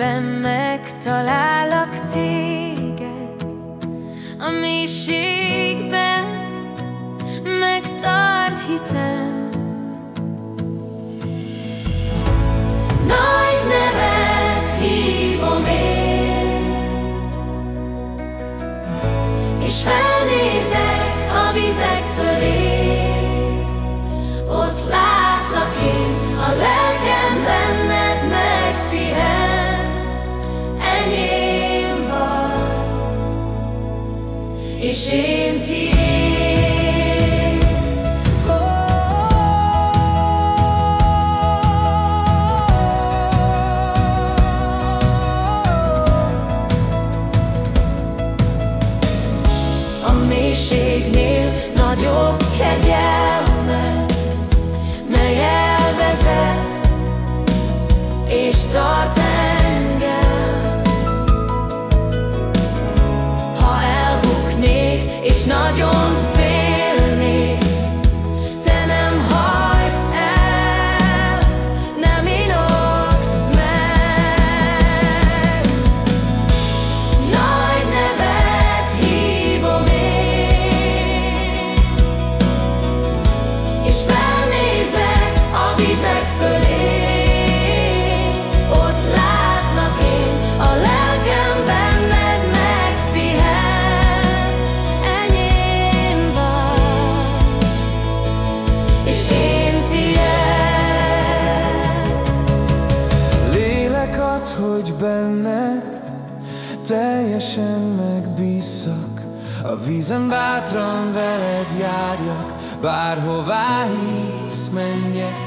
Ebben megtalálak téged, a mélységben megtart hitem. És felnézek a vizek fölé mélységnél nagyobb kegyelmet, mely elvezet és tart engem. Nagyon hogy benne teljesen megbízzak A vízen bátran veled járjak Bárhová hívsz, menjek.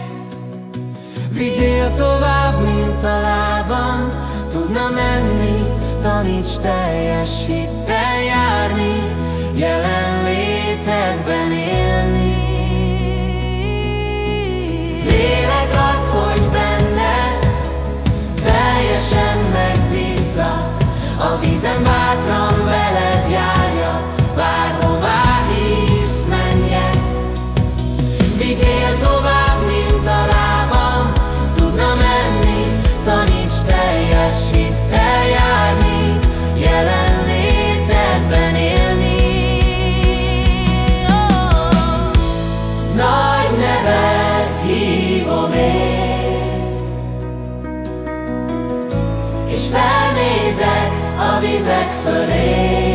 Vigyél tovább, mint a lábam Tudna menni, taníts teljes hittel járni. Jelenlétedben élni a vizek fölé.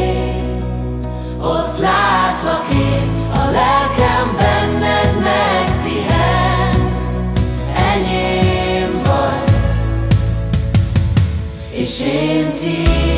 Ott látlak én, a lelkem benned megpihen. Enyém vagy, és én tiéd